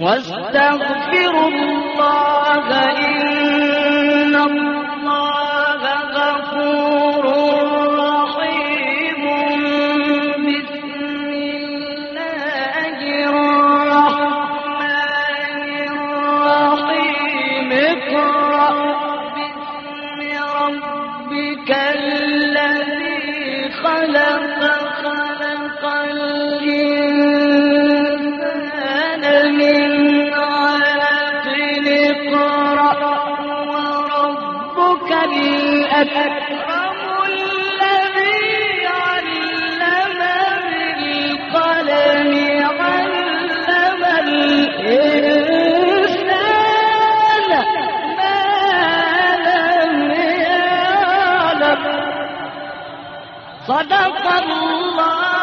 واستغفروا الله إن الله غفور رحيم. بسم الله الرحمن الرحيم. اقرأ. باسم ربك الذي وربك الأكرم الذي علم بالقلم علم الإنسان ما لم يعلم. صدق الله.